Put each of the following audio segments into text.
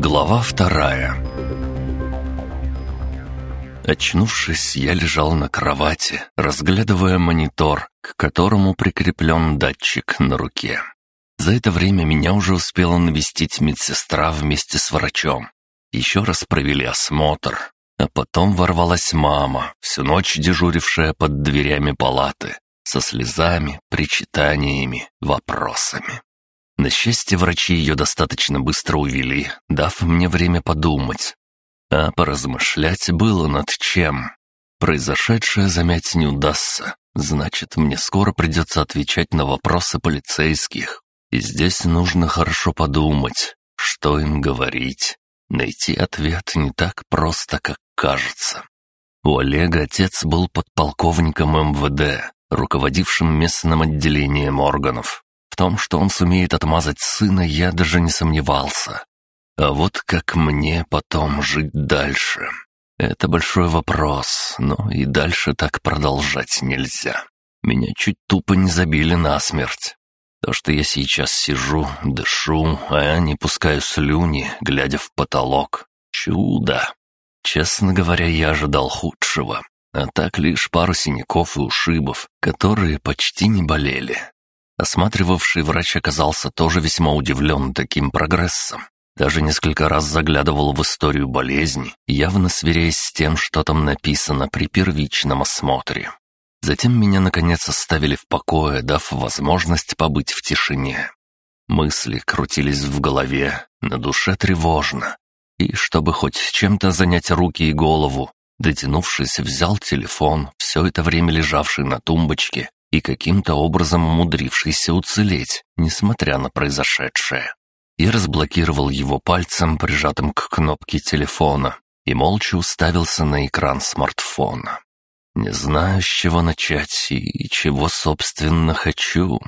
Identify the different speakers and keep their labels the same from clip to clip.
Speaker 1: Глава вторая Очнувшись, я лежал на кровати, разглядывая монитор, к которому прикреплен датчик на руке. За это время меня уже успела навестить медсестра вместе с врачом. Еще раз провели осмотр, а потом ворвалась мама, всю ночь дежурившая под дверями палаты, со слезами, причитаниями, вопросами. На счастье, врачи ее достаточно быстро увели, дав мне время подумать. А поразмышлять было над чем. Произошедшее замять не удастся, значит, мне скоро придется отвечать на вопросы полицейских. И здесь нужно хорошо подумать, что им говорить. Найти ответ не так просто, как кажется. У Олега отец был подполковником МВД, руководившим местным отделением органов. Том, что он сумеет отмазать сына, я даже не сомневался. А вот как мне потом жить дальше? Это большой вопрос, но и дальше так продолжать нельзя. Меня чуть тупо не забили насмерть. То, что я сейчас сижу, дышу, а не пускаю слюни, глядя в потолок. Чудо! Честно говоря, я ожидал худшего. А так лишь пару синяков и ушибов, которые почти не болели. Осматривавший врач оказался тоже весьма удивлен таким прогрессом. Даже несколько раз заглядывал в историю болезни, явно сверяясь с тем, что там написано при первичном осмотре. Затем меня, наконец, оставили в покое, дав возможность побыть в тишине. Мысли крутились в голове, на душе тревожно. И чтобы хоть чем-то занять руки и голову, дотянувшись, взял телефон, все это время лежавший на тумбочке и каким-то образом умудрившийся уцелеть, несмотря на произошедшее. Я разблокировал его пальцем, прижатым к кнопке телефона, и молча уставился на экран смартфона. Не знаю, с чего начать и чего, собственно, хочу.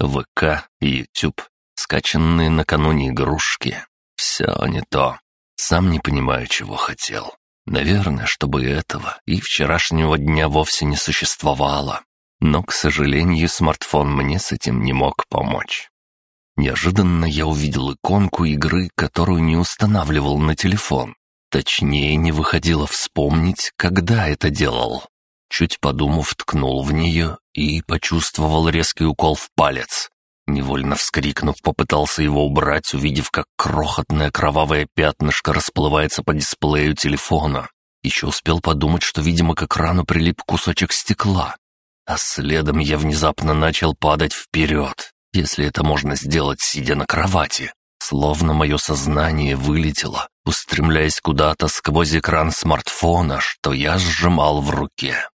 Speaker 1: ВК и YouTube, скачанные накануне игрушки. Все не то. Сам не понимаю, чего хотел. Наверное, чтобы этого и вчерашнего дня вовсе не существовало. Но, к сожалению, смартфон мне с этим не мог помочь. Неожиданно я увидел иконку игры, которую не устанавливал на телефон. Точнее, не выходило вспомнить, когда это делал. Чуть подумав, ткнул в нее и почувствовал резкий укол в палец. Невольно вскрикнув, попытался его убрать, увидев, как крохотное кровавое пятнышко расплывается по дисплею телефона. Еще успел подумать, что, видимо, к экрану прилип кусочек стекла. А следом я внезапно начал падать вперед, если это можно сделать, сидя на кровати. Словно мое сознание вылетело, устремляясь куда-то сквозь экран смартфона, что я сжимал в руке.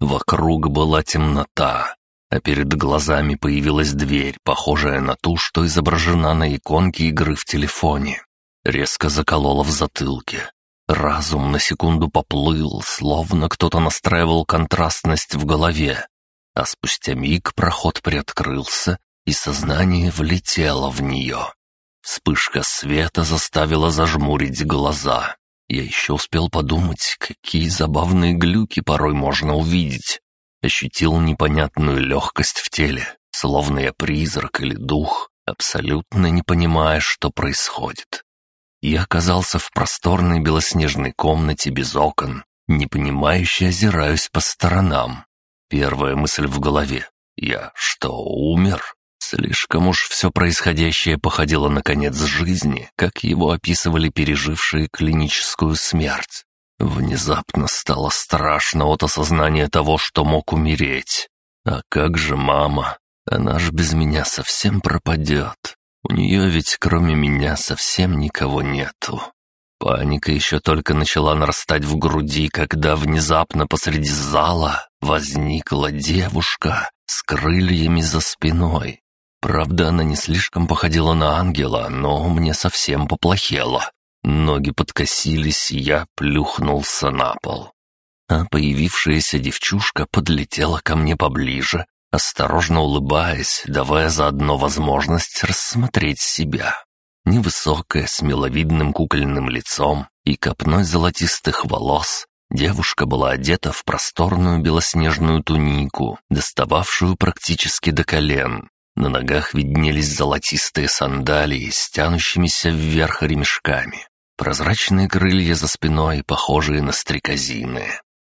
Speaker 1: Вокруг была темнота, а перед глазами появилась дверь, похожая на ту, что изображена на иконке игры в телефоне. Резко заколола в затылке. Разум на секунду поплыл, словно кто-то настраивал контрастность в голове. А спустя миг проход приоткрылся, и сознание влетело в нее. Вспышка света заставила зажмурить глаза. Я еще успел подумать, какие забавные глюки порой можно увидеть. Ощутил непонятную легкость в теле, словно я призрак или дух, абсолютно не понимая, что происходит. Я оказался в просторной белоснежной комнате без окон, непонимающе озираюсь по сторонам. Первая мысль в голове — я что, умер? Слишком уж все происходящее походило на конец жизни, как его описывали пережившие клиническую смерть. Внезапно стало страшно от осознания того, что мог умереть. А как же мама? Она ж без меня совсем пропадет. У нее ведь кроме меня совсем никого нету. Паника еще только начала нарастать в груди, когда внезапно посреди зала возникла девушка с крыльями за спиной. Правда, она не слишком походила на ангела, но мне совсем поплохело. Ноги подкосились, и я плюхнулся на пол. А появившаяся девчушка подлетела ко мне поближе, осторожно улыбаясь, давая заодно возможность рассмотреть себя. Невысокая, с миловидным кукольным лицом и копной золотистых волос, девушка была одета в просторную белоснежную тунику, достававшую практически до колен, На ногах виднелись золотистые сандалии с тянущимися вверх ремешками. Прозрачные крылья за спиной, похожие на стрекозины.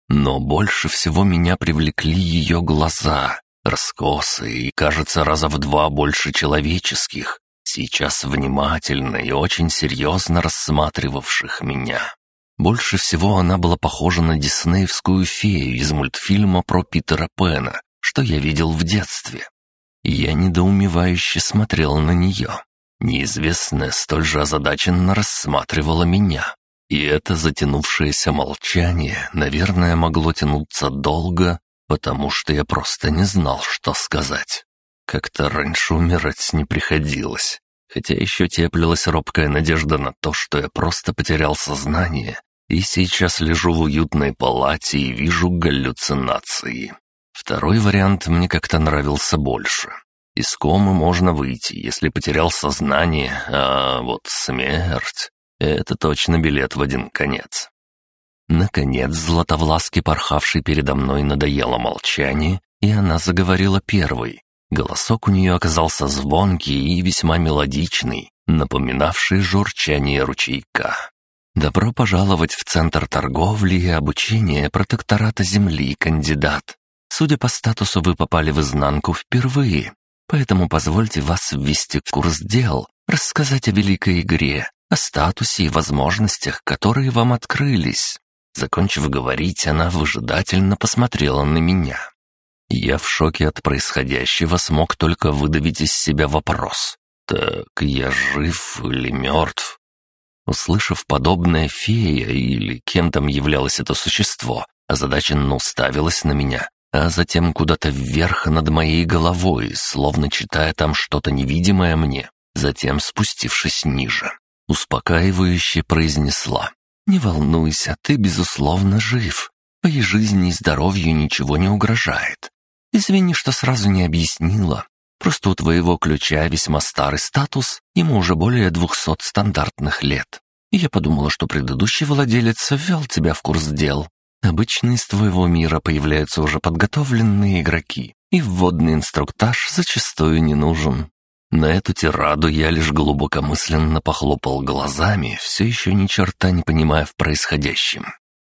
Speaker 1: Но больше всего меня привлекли ее глаза, раскосые и, кажется, раза в два больше человеческих, сейчас внимательно и очень серьезно рассматривавших меня. Больше всего она была похожа на диснеевскую фею из мультфильма про Питера Пэна, что я видел в детстве. Я недоумевающе смотрел на нее. Неизвестная столь же озадаченно рассматривала меня. И это затянувшееся молчание, наверное, могло тянуться долго, потому что я просто не знал, что сказать. Как-то раньше умирать не приходилось, хотя еще теплилась робкая надежда на то, что я просто потерял сознание и сейчас лежу в уютной палате и вижу галлюцинации. Второй вариант мне как-то нравился больше. Из комы можно выйти, если потерял сознание, а вот смерть — это точно билет в один конец. Наконец, Златовласки, порхавший передо мной, надоело молчание, и она заговорила первой. Голосок у нее оказался звонкий и весьма мелодичный, напоминавший журчание ручейка. «Добро пожаловать в Центр торговли и обучения протектората Земли, кандидат. Судя по статусу, вы попали в изнанку впервые, поэтому позвольте вас ввести в курс дел, рассказать о великой игре, о статусе и возможностях, которые вам открылись». Закончив говорить, она выжидательно посмотрела на меня. Я в шоке от происходящего смог только выдавить из себя вопрос. «Так я жив или мертв?» Услышав подобное, фея или кем там являлось это существо, озадаченно уставилась на меня, а затем куда-то вверх над моей головой, словно читая там что-то невидимое мне, затем спустившись ниже. Успокаивающе произнесла. «Не волнуйся, ты, безусловно, жив. Твоей жизни и здоровью ничего не угрожает. Извини, что сразу не объяснила. Просто у твоего ключа весьма старый статус, ему уже более двухсот стандартных лет. И я подумала, что предыдущий владелец ввел тебя в курс дел, Обычно из твоего мира появляются уже подготовленные игроки, и вводный инструктаж зачастую не нужен. На эту тираду я лишь глубокомысленно похлопал глазами, все еще ни черта не понимая в происходящем.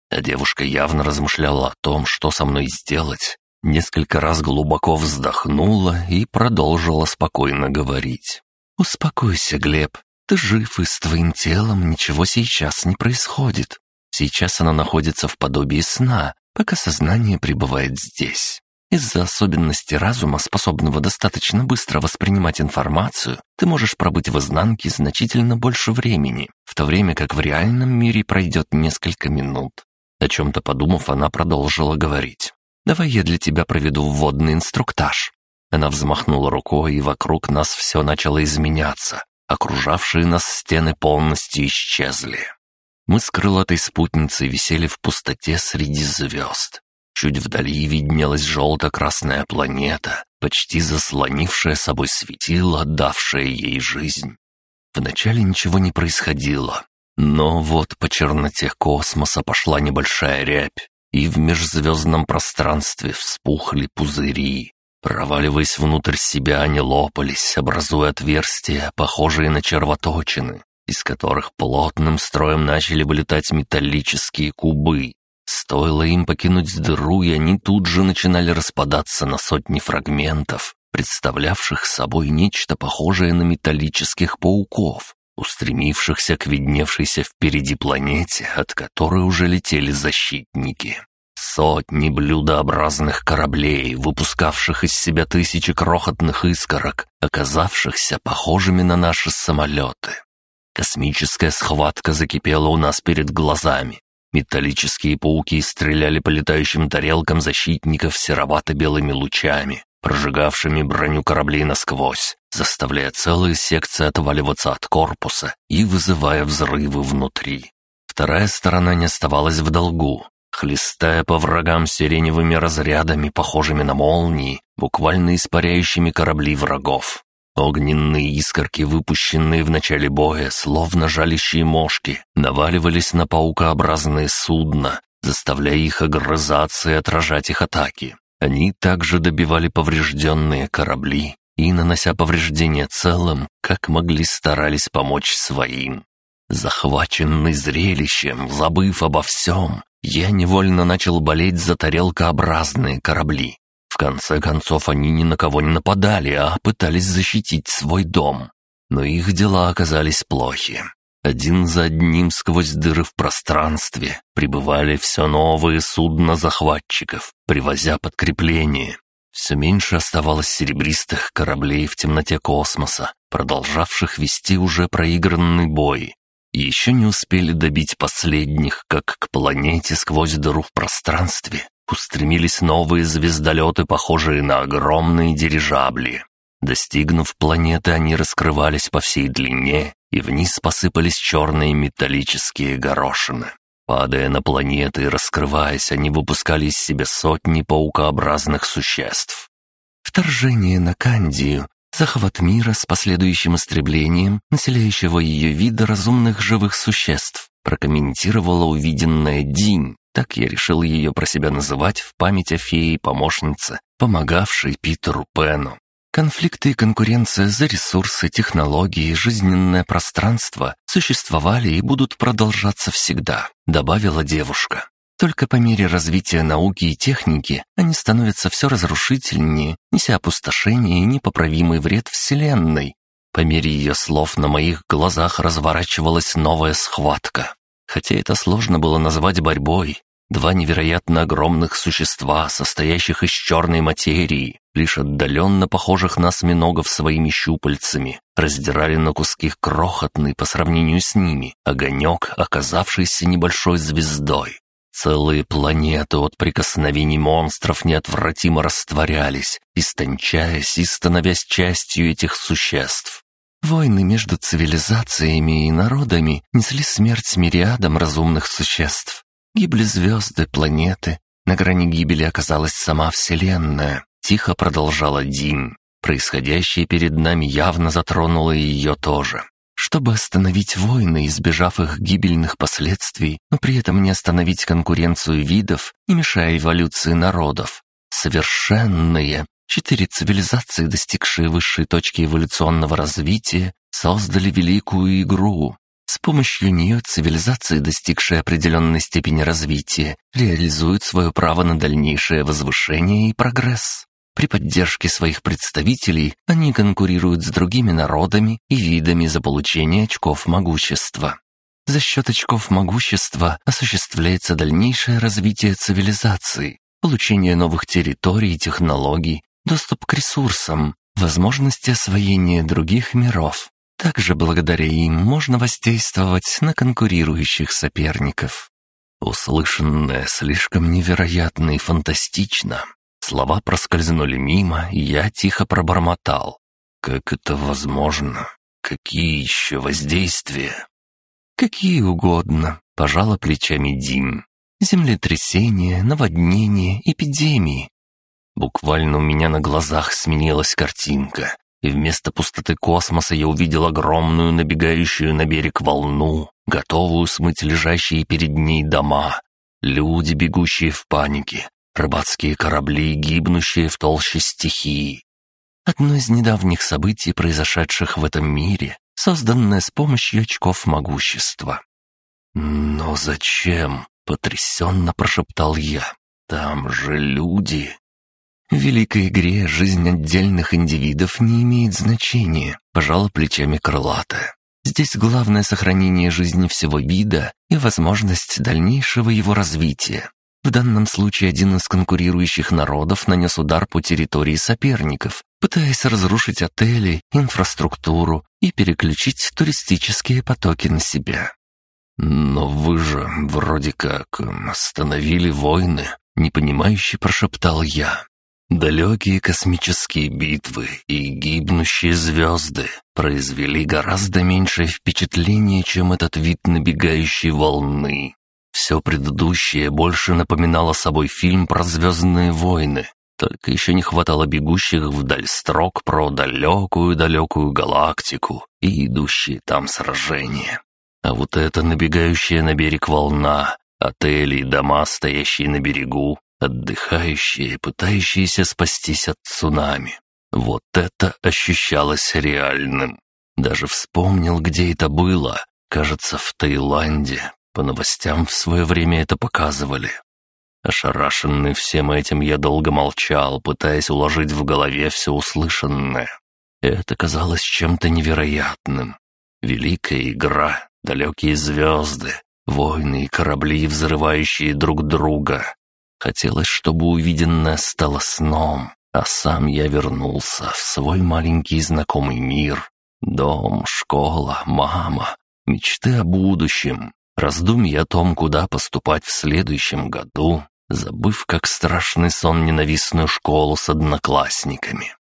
Speaker 1: А девушка явно размышляла о том, что со мной сделать, несколько раз глубоко вздохнула и продолжила спокойно говорить. «Успокойся, Глеб, ты жив, и с твоим телом ничего сейчас не происходит. Сейчас она находится в подобии сна, пока сознание пребывает здесь. Из-за особенности разума, способного достаточно быстро воспринимать информацию, ты можешь пробыть в изнанке значительно больше времени, в то время как в реальном мире пройдет несколько минут. О чем-то подумав, она продолжила говорить. «Давай я для тебя проведу вводный инструктаж». Она взмахнула рукой, и вокруг нас все начало изменяться. Окружавшие нас стены полностью исчезли. Мы с крылатой спутницей висели в пустоте среди звезд. Чуть вдали виднелась желто-красная планета, почти заслонившая собой светило, отдавшее ей жизнь. Вначале ничего не происходило, но вот по черноте космоса пошла небольшая рябь, и в межзвездном пространстве вспухли пузыри. Проваливаясь внутрь себя, они лопались, образуя отверстия, похожие на червоточины, из которых плотным строем начали вылетать металлические кубы. Стоило им покинуть дыру, и они тут же начинали распадаться на сотни фрагментов, представлявших собой нечто похожее на металлических пауков, устремившихся к видневшейся впереди планете, от которой уже летели защитники. Сотни блюдообразных кораблей, выпускавших из себя тысячи крохотных искорок, оказавшихся похожими на наши самолеты. Космическая схватка закипела у нас перед глазами. Металлические пауки стреляли по летающим тарелкам защитников серовато-белыми лучами, прожигавшими броню кораблей насквозь, заставляя целые секции отваливаться от корпуса и вызывая взрывы внутри. Вторая сторона не оставалась в долгу, хлестая по врагам сиреневыми разрядами, похожими на молнии, буквально испаряющими корабли врагов. Огненные искорки, выпущенные в начале боя, словно жалящие мошки, наваливались на паукообразные судна, заставляя их огрызаться и отражать их атаки. Они также добивали поврежденные корабли, и, нанося повреждения целым, как могли старались помочь своим. Захваченный зрелищем, забыв обо всем, я невольно начал болеть за тарелкообразные корабли. В конце концов, они ни на кого не нападали, а пытались защитить свой дом. Но их дела оказались плохи. Один за одним сквозь дыры в пространстве прибывали все новые судна захватчиков, привозя подкрепление. Все меньше оставалось серебристых кораблей в темноте космоса, продолжавших вести уже проигранный бой. И еще не успели добить последних, как к планете сквозь дыру в пространстве устремились новые звездолеты, похожие на огромные дирижабли. Достигнув планеты, они раскрывались по всей длине и вниз посыпались черные металлические горошины. Падая на планеты и раскрываясь, они выпускали из себя сотни паукообразных существ. Вторжение на Кандию, захват мира с последующим истреблением населяющего ее вида разумных живых существ, прокомментировала увиденная Динь. Так я решил ее про себя называть в память о фее-помощнице, помогавшей Питеру Пену. Конфликты и конкуренция за ресурсы, технологии, жизненное пространство существовали и будут продолжаться всегда, добавила девушка. Только по мере развития науки и техники они становятся все разрушительнее, неся опустошение и непоправимый вред Вселенной. По мере ее слов на моих глазах разворачивалась новая схватка. Хотя это сложно было назвать борьбой, Два невероятно огромных существа, состоящих из черной материи, лишь отдаленно похожих на осьминогов своими щупальцами, раздирали на куски крохотный по сравнению с ними огонек, оказавшийся небольшой звездой. Целые планеты от прикосновений монстров неотвратимо растворялись, истончаясь и становясь частью этих существ. Войны между цивилизациями и народами несли смерть мириадам разумных существ. Гибли звезды, планеты. На грани гибели оказалась сама Вселенная. Тихо продолжала Дин. Происходящее перед нами явно затронуло ее тоже. Чтобы остановить войны, избежав их гибельных последствий, но при этом не остановить конкуренцию видов, не мешая эволюции народов. Совершенные, четыре цивилизации, достигшие высшей точки эволюционного развития, создали великую игру, с помощью нее цивилизации, достигшие определенной степени развития, реализуют свое право на дальнейшее возвышение и прогресс. При поддержке своих представителей они конкурируют с другими народами и видами за получение очков могущества. За счет очков могущества осуществляется дальнейшее развитие цивилизации, получение новых территорий и технологий, доступ к ресурсам, возможности освоения других миров. Также благодаря им можно воздействовать на конкурирующих соперников. Услышанное слишком невероятно и фантастично. Слова проскользнули мимо, и я тихо пробормотал. «Как это возможно? Какие еще воздействия?» «Какие угодно», — пожала плечами Дим. «Землетрясения, наводнения, эпидемии». Буквально у меня на глазах сменилась картинка и вместо пустоты космоса я увидел огромную набегающую на берег волну, готовую смыть лежащие перед ней дома, люди, бегущие в панике, рыбацкие корабли, гибнущие в толще стихии. Одно из недавних событий, произошедших в этом мире, созданное с помощью очков могущества. «Но зачем?» — потрясенно прошептал я. «Там же люди!» В великой игре жизнь отдельных индивидов не имеет значения, пожала плечами крылатая. Здесь главное сохранение жизни всего вида и возможность дальнейшего его развития. В данном случае один из конкурирующих народов нанес удар по территории соперников, пытаясь разрушить отели, инфраструктуру и переключить туристические потоки на себя. «Но вы же вроде как остановили войны», — непонимающе прошептал я. Далекие космические битвы и гибнущие звезды произвели гораздо меньшее впечатление, чем этот вид набегающей волны. Все предыдущее больше напоминало собой фильм про звездные войны, только еще не хватало бегущих вдаль строк про далекую-далекую галактику и идущие там сражения. А вот эта набегающая на берег волна, отели и дома, стоящие на берегу, отдыхающие, пытающиеся спастись от цунами. Вот это ощущалось реальным. Даже вспомнил, где это было. Кажется, в Таиланде. По новостям в свое время это показывали. Ошарашенный всем этим, я долго молчал, пытаясь уложить в голове все услышанное. Это казалось чем-то невероятным. Великая игра, далекие звезды, войны и корабли, взрывающие друг друга. Хотелось, чтобы увиденное стало сном, а сам я вернулся в свой маленький знакомый мир. Дом, школа, мама, мечты о будущем, раздумья о том, куда поступать в следующем году, забыв как страшный сон ненавистную школу с одноклассниками.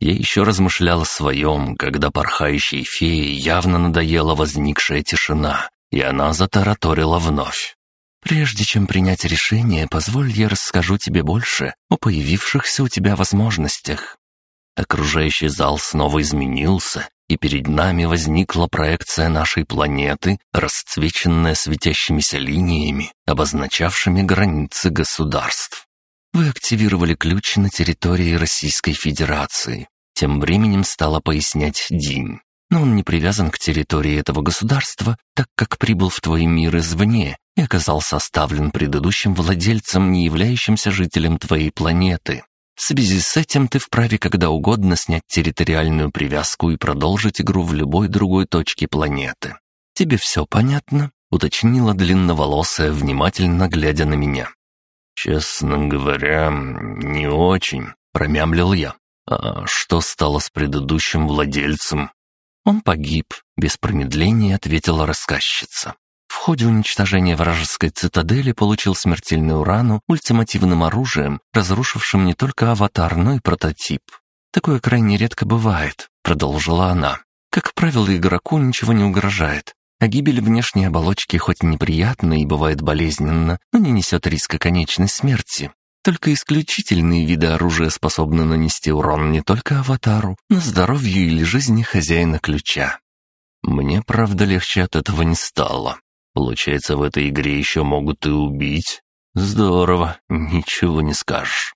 Speaker 1: Я еще размышлял о своем, когда порхающей фее явно надоела возникшая тишина, и она затараторила вновь. «Прежде чем принять решение, позволь я расскажу тебе больше о появившихся у тебя возможностях». Окружающий зал снова изменился, и перед нами возникла проекция нашей планеты, расцвеченная светящимися линиями, обозначавшими границы государств. Вы активировали ключ на территории Российской Федерации. Тем временем стала пояснять Динь. Но он не привязан к территории этого государства, так как прибыл в твой мир извне и оказался оставлен предыдущим владельцем, не являющимся жителем твоей планеты. В связи с этим ты вправе когда угодно снять территориальную привязку и продолжить игру в любой другой точке планеты. Тебе все понятно?» — уточнила длинноволосая, внимательно глядя на меня. «Честно говоря, не очень», — промямлил я. «А что стало с предыдущим владельцем?» «Он погиб», — без промедления ответила рассказчица ходе уничтожения вражеской цитадели получил смертельную рану ультимативным оружием, разрушившим не только аватар, но и прототип. «Такое крайне редко бывает», — продолжила она. «Как правило, игроку ничего не угрожает, а гибель внешней оболочки хоть неприятна и бывает болезненно, но не несет риска конечной смерти. Только исключительные виды оружия способны нанести урон не только аватару, но здоровью или жизни хозяина ключа. Мне, правда, легче от этого не стало. Получается, в этой игре еще могут и убить? Здорово, ничего не скажешь.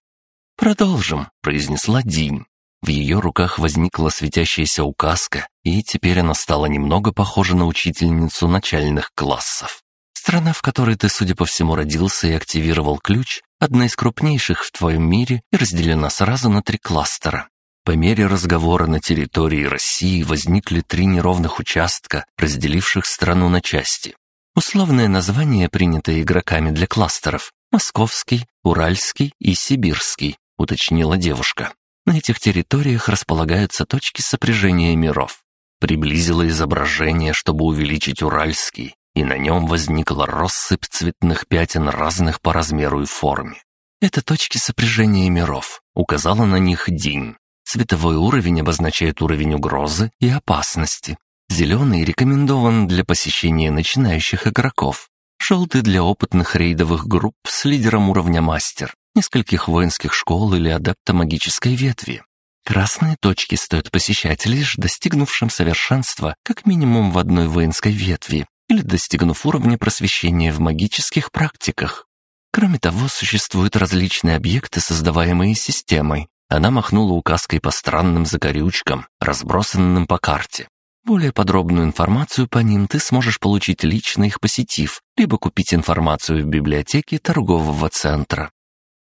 Speaker 1: «Продолжим», — произнесла Динь. В ее руках возникла светящаяся указка, и теперь она стала немного похожа на учительницу начальных классов. Страна, в которой ты, судя по всему, родился и активировал ключ, одна из крупнейших в твоем мире и разделена сразу на три кластера. По мере разговора на территории России возникли три неровных участка, разделивших страну на части. Условное название, принятое игроками для кластеров — Московский, Уральский и Сибирский, уточнила девушка. На этих территориях располагаются точки сопряжения миров. Приблизила изображение, чтобы увеличить Уральский, и на нем возникла россыпь цветных пятен разных по размеру и форме. Это точки сопряжения миров, указала на них Динь. Цветовой уровень обозначает уровень угрозы и опасности, Зеленый рекомендован для посещения начинающих игроков. Желтый для опытных рейдовых групп с лидером уровня мастер, нескольких воинских школ или адепта магической ветви. Красные точки стоит посещать лишь достигнувшим совершенства как минимум в одной воинской ветви или достигнув уровня просвещения в магических практиках. Кроме того, существуют различные объекты, создаваемые системой. Она махнула указкой по странным закорючкам, разбросанным по карте. Более подробную информацию по ним ты сможешь получить лично их посетив, либо купить информацию в библиотеке торгового центра.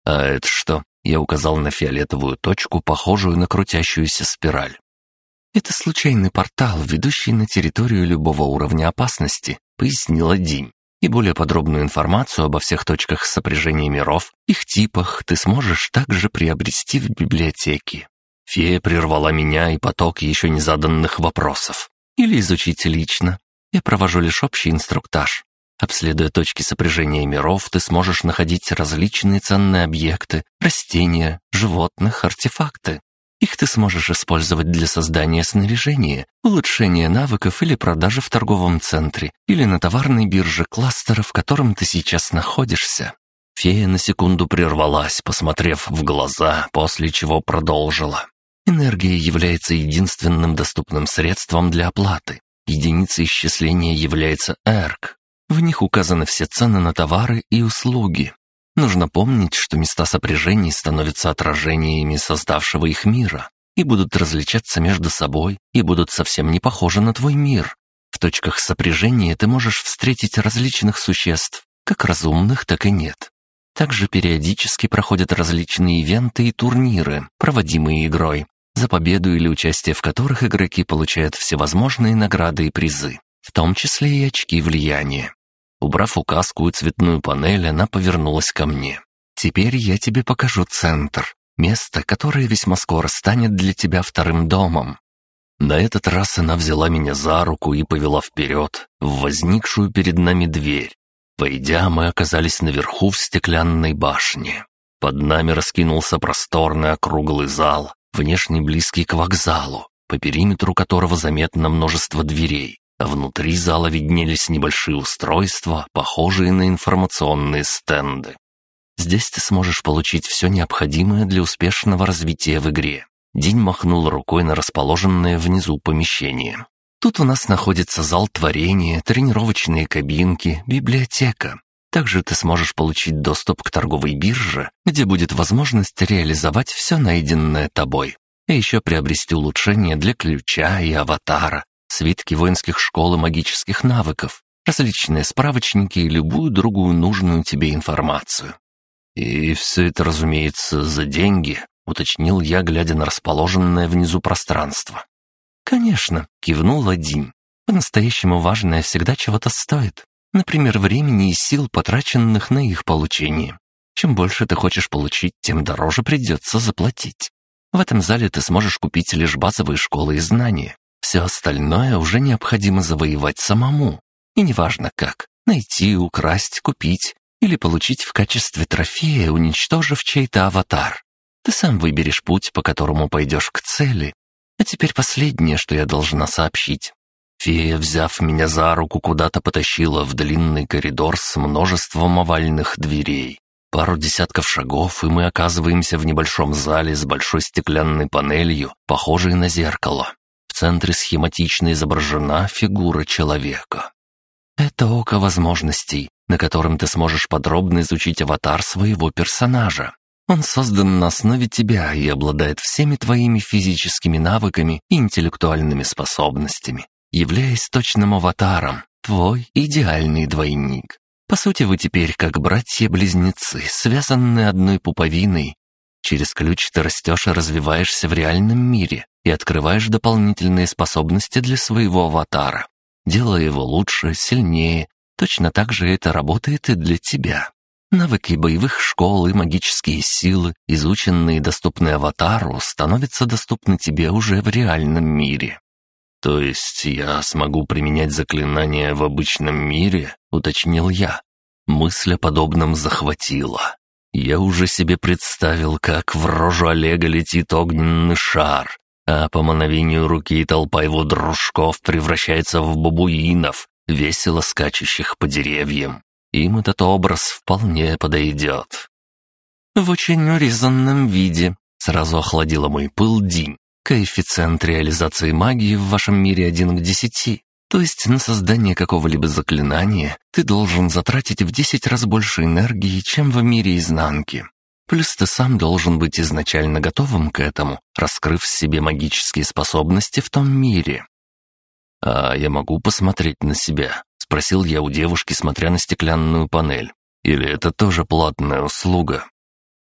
Speaker 1: А это что? Я указал на фиолетовую точку, похожую на крутящуюся спираль. Это случайный портал, ведущий на территорию любого уровня опасности, пояснила Динь. И более подробную информацию обо всех точках сопряжения миров, их типах ты сможешь также приобрести в библиотеке. Фея прервала меня и поток еще не заданных вопросов. Или изучить лично. Я провожу лишь общий инструктаж. Обследуя точки сопряжения миров, ты сможешь находить различные ценные объекты, растения, животных, артефакты. Их ты сможешь использовать для создания снаряжения, улучшения навыков или продажи в торговом центре или на товарной бирже кластера, в котором ты сейчас находишься. Фея на секунду прервалась, посмотрев в глаза, после чего продолжила. Энергия является единственным доступным средством для оплаты. Единицей исчисления является эрк. В них указаны все цены на товары и услуги. Нужно помнить, что места сопряжений становятся отражениями создавшего их мира. и будут различаться между собой, и будут совсем не похожи на твой мир. В точках сопряжения ты можешь встретить различных существ, как разумных, так и нет. Также периодически проходят различные ивенты и турниры, проводимые игрой, за победу или участие в которых игроки получают всевозможные награды и призы, в том числе и очки влияния. Убрав указку и цветную панель, она повернулась ко мне. «Теперь я тебе покажу центр, место, которое весьма скоро станет для тебя вторым домом». На этот раз она взяла меня за руку и повела вперед, в возникшую перед нами дверь, Войдя, мы оказались наверху в стеклянной башне. Под нами раскинулся просторный округлый зал, внешне близкий к вокзалу, по периметру которого заметно множество дверей, внутри зала виднелись небольшие устройства, похожие на информационные стенды. Здесь ты сможешь получить все необходимое для успешного развития в игре. День махнул рукой на расположенное внизу помещение. Тут у нас находится зал творения, тренировочные кабинки, библиотека. Также ты сможешь получить доступ к торговой бирже, где будет возможность реализовать все найденное тобой. И еще приобрести улучшения для ключа и аватара, свитки воинских школ и магических навыков, различные справочники и любую другую нужную тебе информацию. «И все это, разумеется, за деньги», — уточнил я, глядя на расположенное внизу пространство. «Конечно», — кивнул Динь. «По-настоящему важное всегда чего-то стоит. Например, времени и сил, потраченных на их получение. Чем больше ты хочешь получить, тем дороже придется заплатить. В этом зале ты сможешь купить лишь базовые школы и знания. Все остальное уже необходимо завоевать самому. И неважно как — найти, украсть, купить или получить в качестве трофея, уничтожив чей-то аватар. Ты сам выберешь путь, по которому пойдешь к цели, а теперь последнее, что я должна сообщить. Фея, взяв меня за руку, куда-то потащила в длинный коридор с множеством овальных дверей. Пару десятков шагов, и мы оказываемся в небольшом зале с большой стеклянной панелью, похожей на зеркало. Центре схематично изображена фигура человека. Это око возможностей, на котором ты сможешь подробно изучить аватар своего персонажа. Он создан на основе тебя и обладает всеми твоими физическими навыками и интеллектуальными способностями, являясь точным аватаром, твой идеальный двойник. По сути, вы теперь как братья-близнецы, связанные одной пуповиной. Через ключ ты растешь и развиваешься в реальном мире и открываешь дополнительные способности для своего аватара, делая его лучше, сильнее. Точно так же это работает и для тебя. Навыки боевых школ и магические силы, изученные и доступные аватару, становятся доступны тебе уже в реальном мире. То есть я смогу применять заклинания в обычном мире, уточнил я. Мысль о подобном захватила. Я уже себе представил, как в рожу Олега летит огненный шар, а по мановению руки толпа его дружков превращается в бабуинов, весело скачущих по деревьям. Им этот образ вполне подойдет. В очень урезанном виде сразу охладила мой пыл Динь. Коэффициент реализации магии в вашем мире один к десяти. То есть на создание какого-либо заклинания ты должен затратить в десять раз больше энергии, чем в мире изнанки. Плюс ты сам должен быть изначально готовым к этому, раскрыв в себе магические способности в том мире. А я могу посмотреть на себя, Спросил я у девушки, смотря на стеклянную панель. «Или это тоже платная услуга?»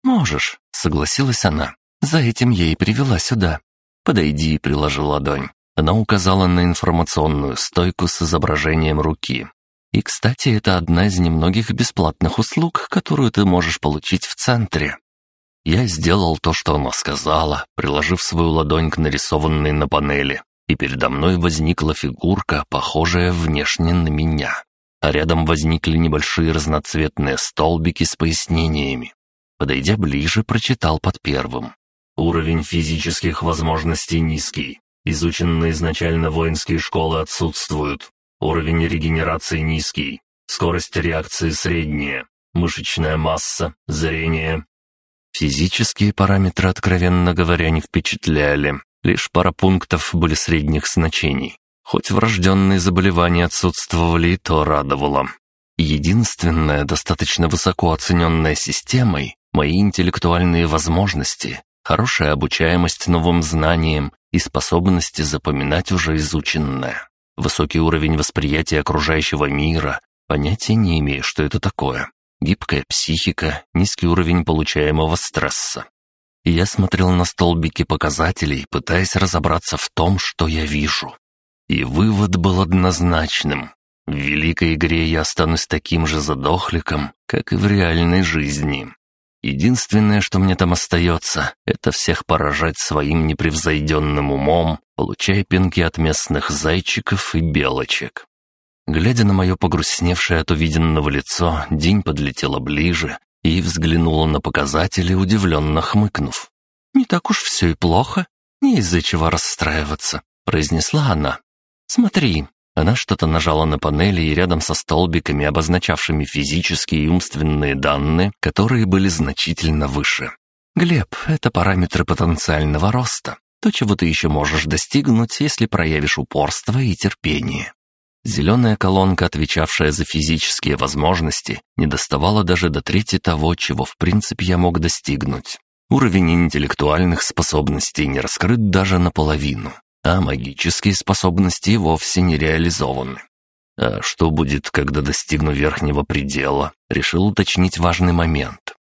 Speaker 1: «Можешь», — согласилась она. «За этим я и привела сюда. Подойди», — приложил ладонь. Она указала на информационную стойку с изображением руки. И, кстати, это одна из немногих бесплатных услуг, которую ты можешь получить в центре. Я сделал то, что она сказала, приложив свою ладонь к нарисованной на панели и передо мной возникла фигурка, похожая внешне на меня. А рядом возникли небольшие разноцветные столбики с пояснениями. Подойдя ближе, прочитал под первым. Уровень физических возможностей низкий. Изученные изначально воинские школы отсутствуют. Уровень регенерации низкий. Скорость реакции средняя. Мышечная масса, зрение. Физические параметры, откровенно говоря, не впечатляли. Лишь пара пунктов были средних значений. Хоть врожденные заболевания отсутствовали, и то радовало. Единственное, достаточно высоко оцененное системой, мои интеллектуальные возможности, хорошая обучаемость новым знаниям и способности запоминать уже изученное. Высокий уровень восприятия окружающего мира, понятия не имею, что это такое. Гибкая психика, низкий уровень получаемого стресса. Я смотрел на столбики показателей, пытаясь разобраться в том, что я вижу. И вывод был однозначным. В великой игре я останусь таким же задохликом, как и в реальной жизни. Единственное, что мне там остается, это всех поражать своим непревзойденным умом, получая пинки от местных зайчиков и белочек. Глядя на мое погрустневшее от увиденного лицо, День подлетела ближе и взглянула на показатели, удивленно хмыкнув. «Не так уж все и плохо, не из-за чего расстраиваться», — произнесла она. «Смотри». Она что-то нажала на панели, и рядом со столбиками, обозначавшими физические и умственные данные, которые были значительно выше. «Глеб, это параметры потенциального роста. То, чего ты еще можешь достигнуть, если проявишь упорство и терпение. Зеленая колонка, отвечавшая за физические возможности, не доставала даже до трети того, чего в принципе я мог достигнуть. Уровень интеллектуальных способностей не раскрыт даже наполовину, а магические способности вовсе не реализованы. А что будет, когда достигну верхнего предела? Решил уточнить важный момент.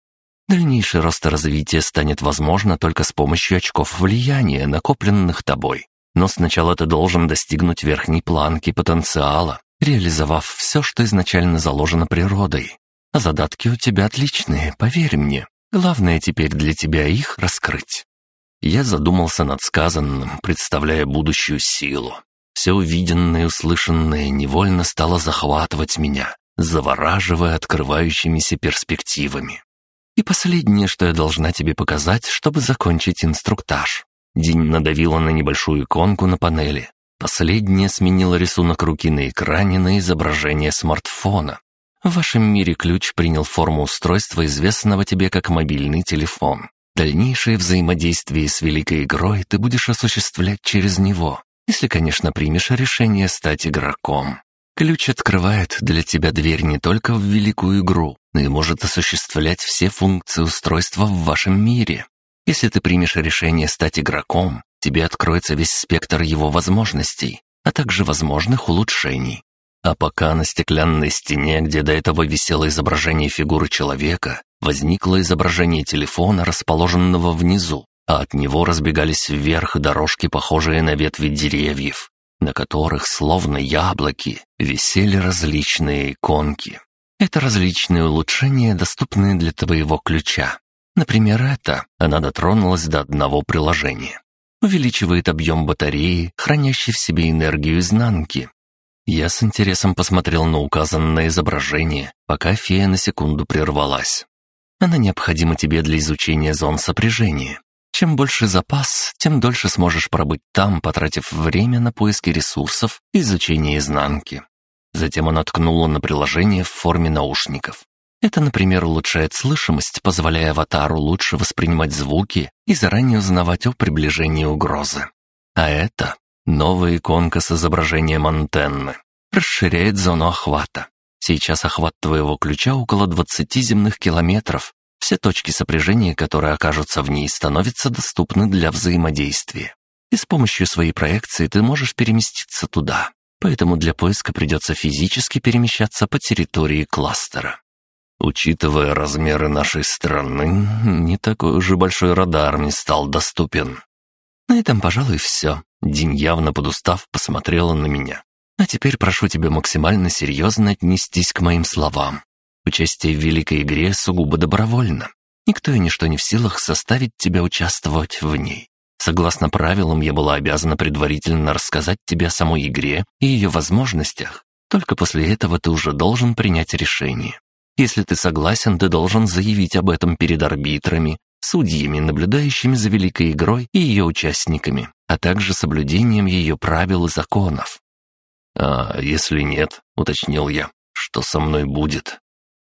Speaker 1: Дальнейший рост развития станет возможно только с помощью очков влияния, накопленных тобой. Но сначала ты должен достигнуть верхней планки потенциала, реализовав все, что изначально заложено природой. А задатки у тебя отличные, поверь мне. Главное теперь для тебя их раскрыть. Я задумался над сказанным, представляя будущую силу. Все увиденное и услышанное невольно стало захватывать меня, завораживая открывающимися перспективами. И последнее, что я должна тебе показать, чтобы закончить инструктаж. День надавила на небольшую иконку на панели. Последняя сменила рисунок руки на экране на изображение смартфона. В вашем мире ключ принял форму устройства, известного тебе как мобильный телефон. Дальнейшее взаимодействие с великой игрой ты будешь осуществлять через него, если, конечно, примешь решение стать игроком. Ключ открывает для тебя дверь не только в великую игру, но и может осуществлять все функции устройства в вашем мире. Если ты примешь решение стать игроком, тебе откроется весь спектр его возможностей, а также возможных улучшений. А пока на стеклянной стене, где до этого висело изображение фигуры человека, возникло изображение телефона, расположенного внизу, а от него разбегались вверх дорожки, похожие на ветви деревьев, на которых, словно яблоки, висели различные иконки. Это различные улучшения, доступные для твоего ключа. Например, это она дотронулась до одного приложения. Увеличивает объем батареи, хранящей в себе энергию изнанки. Я с интересом посмотрел на указанное изображение, пока фея на секунду прервалась. Она необходима тебе для изучения зон сопряжения. Чем больше запас, тем дольше сможешь пробыть там, потратив время на поиски ресурсов и изучение изнанки. Затем она ткнула на приложение в форме наушников. Это, например, улучшает слышимость, позволяя аватару лучше воспринимать звуки и заранее узнавать о приближении угрозы. А это новая иконка с изображением антенны. Расширяет зону охвата. Сейчас охват твоего ключа около 20 земных километров. Все точки сопряжения, которые окажутся в ней, становятся доступны для взаимодействия. И с помощью своей проекции ты можешь переместиться туда. Поэтому для поиска придется физически перемещаться по территории кластера. Учитывая размеры нашей страны, не такой уже большой радар мне стал доступен. На этом, пожалуй, все. Дин, явно подустав, посмотрела на меня. А теперь прошу тебя максимально серьезно отнестись к моим словам. Участие в великой игре сугубо добровольно. Никто и ничто не в силах заставить тебя участвовать в ней. Согласно правилам, я была обязана предварительно рассказать тебе о самой игре и ее возможностях. Только после этого ты уже должен принять решение. Если ты согласен, ты должен заявить об этом перед арбитрами, судьями, наблюдающими за великой игрой и ее участниками, а также соблюдением ее правил и законов. «А если нет», — уточнил я, — «что со мной будет?»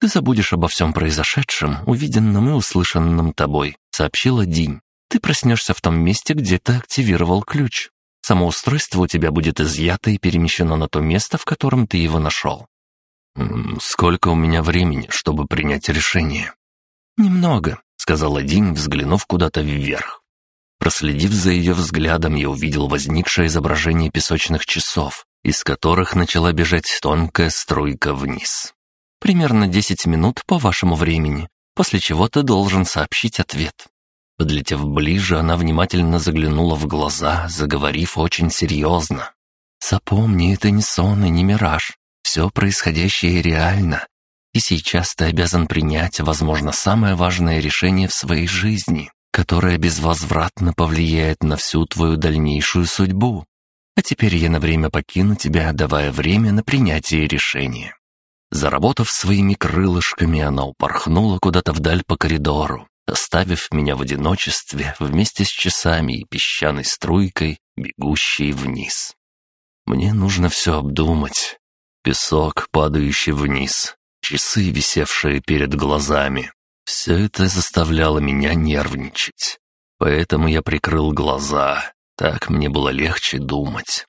Speaker 1: «Ты забудешь обо всем произошедшем, увиденном и услышанном тобой», — сообщила Динь. «Ты проснешься в том месте, где ты активировал ключ. Само устройство у тебя будет изъято и перемещено на то место, в котором ты его нашел. «Сколько у меня времени, чтобы принять решение?»
Speaker 2: «Немного.
Speaker 1: сказала Дин, взглянув куда-то вверх. Проследив за ее взглядом, я увидел возникшее изображение песочных часов, из которых начала бежать тонкая струйка вниз. «Примерно десять минут по вашему времени, после чего ты должен сообщить ответ». Подлетев ближе, она внимательно заглянула в глаза, заговорив очень серьезно. «Запомни, это не сон и не мираж. Все происходящее реально. И сейчас ты обязан принять, возможно, самое важное решение в своей жизни которая безвозвратно повлияет на всю твою дальнейшую судьбу. А теперь я на время покину тебя, давая время на принятие решения». Заработав своими крылышками, она упорхнула куда-то вдаль по коридору, оставив меня в одиночестве вместе с часами и песчаной струйкой, бегущей вниз. Мне нужно все обдумать. Песок, падающий вниз, часы, висевшие перед глазами, все это заставляло меня нервничать. Поэтому я прикрыл глаза. Так мне было легче думать.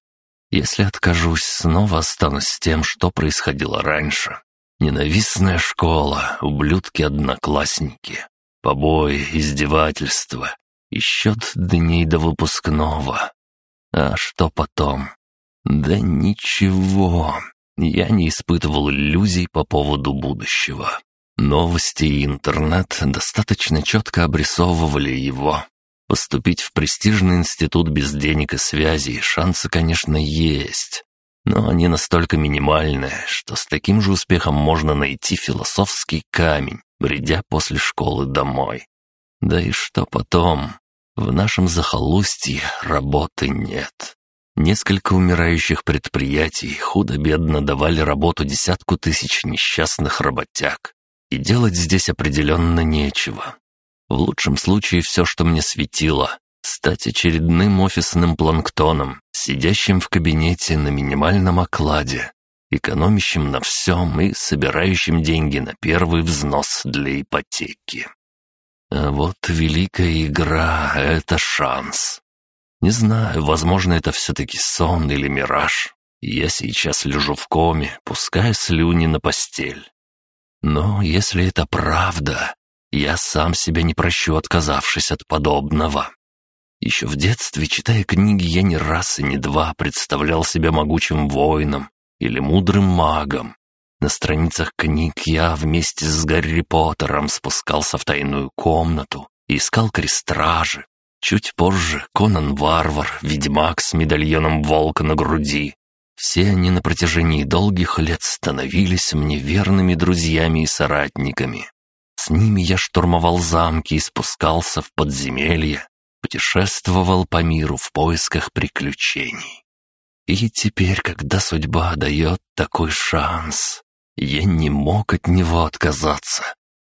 Speaker 1: Если откажусь, снова останусь с тем, что происходило раньше. Ненавистная школа, ублюдки-одноклассники, побои, издевательства и счет дней до выпускного. А что потом? Да ничего. Я не испытывал иллюзий по поводу будущего. Новости и интернет достаточно четко обрисовывали его. Поступить в престижный институт без денег и связей шансы, конечно, есть. Но они настолько минимальные, что с таким же успехом можно найти философский камень, бредя после школы домой. Да и что потом? В нашем захолустье работы нет. Несколько умирающих предприятий худо-бедно давали работу десятку тысяч несчастных работяг. И делать здесь определенно нечего. В лучшем случае все, что мне светило, стать очередным офисным планктоном, сидящим в кабинете на минимальном окладе, экономящим на всем и собирающим деньги на первый взнос для ипотеки. А вот великая игра — это шанс. Не знаю, возможно, это все-таки сон или мираж. Я сейчас лежу в коме, пуская слюни на постель. Но если это правда, я сам себя не прощу, отказавшись от подобного. Еще в детстве, читая книги, я не раз и не два представлял себя могучим воином или мудрым магом. На страницах книг я вместе с Гарри Поттером спускался в тайную комнату и искал крестражи. Чуть позже Конан Варвар, ведьмак с медальоном волка на груди, все они на протяжении долгих лет становились мне верными друзьями и соратниками. С ними я штурмовал замки и спускался в подземелья, путешествовал по миру в поисках приключений. И теперь, когда судьба дает такой шанс, я не мог от него отказаться.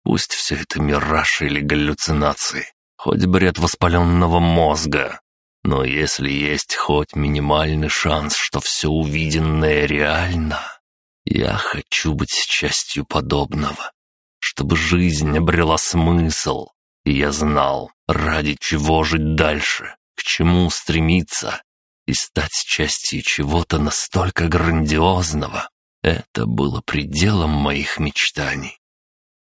Speaker 1: Пусть все это мираж или галлюцинации, хоть бред воспаленного мозга, но если есть хоть минимальный шанс, что все увиденное реально, я хочу быть частью подобного, чтобы жизнь обрела смысл, и я знал, ради чего жить дальше, к чему стремиться, и стать частью чего-то настолько грандиозного. Это было пределом моих мечтаний.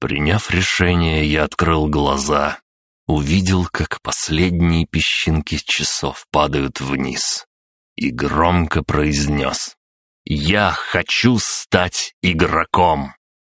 Speaker 1: Приняв решение, я открыл глаза увидел, как последние песчинки часов падают вниз, и громко произнес «Я хочу стать игроком!»